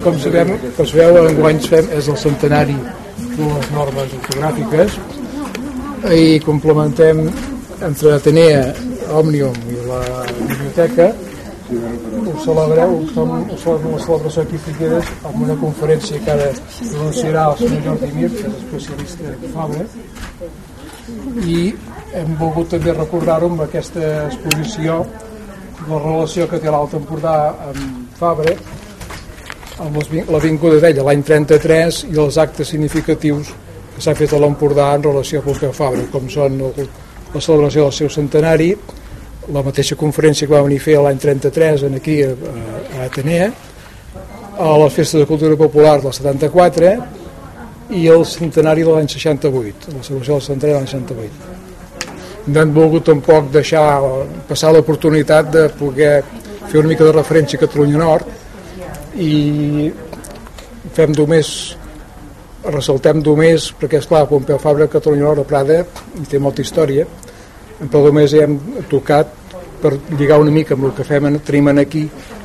Com sabem, com sabeu, enguany fem és el centenari de les normes ortogràfiques. I complementem entre Atenea, Òmnium i la biblioteca. Ho celebreu, ho celebrem la celebració aquí Figueres amb una conferència que ara pronunciarà el senyor Jordi Mir, que és especialista en Fabra i hem volgut també recordar-ho amb aquesta exposició de la relació que té l'Alt Empordà amb Fabra amb l'avinguda d'ella l'any 33 i els actes significatius que s'ha fet a l'Empordà en relació a Pompeu Fabra, com són el, la celebració del seu centenari, la mateixa conferència que va venir a fer l'any 33 en aquí a, a Atenea, a les festes de cultura popular del 74 i el centenari de l'any 68, la celebració del centenari de l'any 68. No hem volgut tampoc deixar passar l'oportunitat de poder fer una mica de referència a Catalunya Nord, i fem només ressaltem només perquè és clar Pompeu Fabra Catalunya Nord Prada i té molta història però només hem tocat per lligar una mica amb el que fem tenim aquí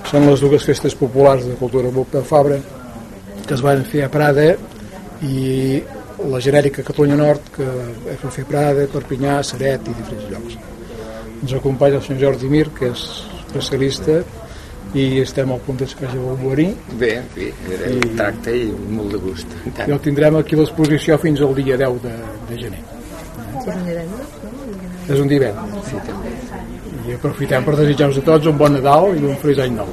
són les dues festes populars de cultura Pompeu Fabra que es van fer a Prada i la genèrica Catalunya Nord que es va fer a Prada, Perpinyà, Saret i diferents llocs. Ens acompanya el senyor Jordi Mir que és especialista i estem al punt que hagi volgut venir. Bé, en fi, era I, un tracte i molt de gust. I el tindrem aquí a l'exposició fins al dia 10 de, de gener. És un divendres, no? És un divendres. Sí, també. I aprofitem per desitjar-vos a tots un bon Nadal i un feliç any nou.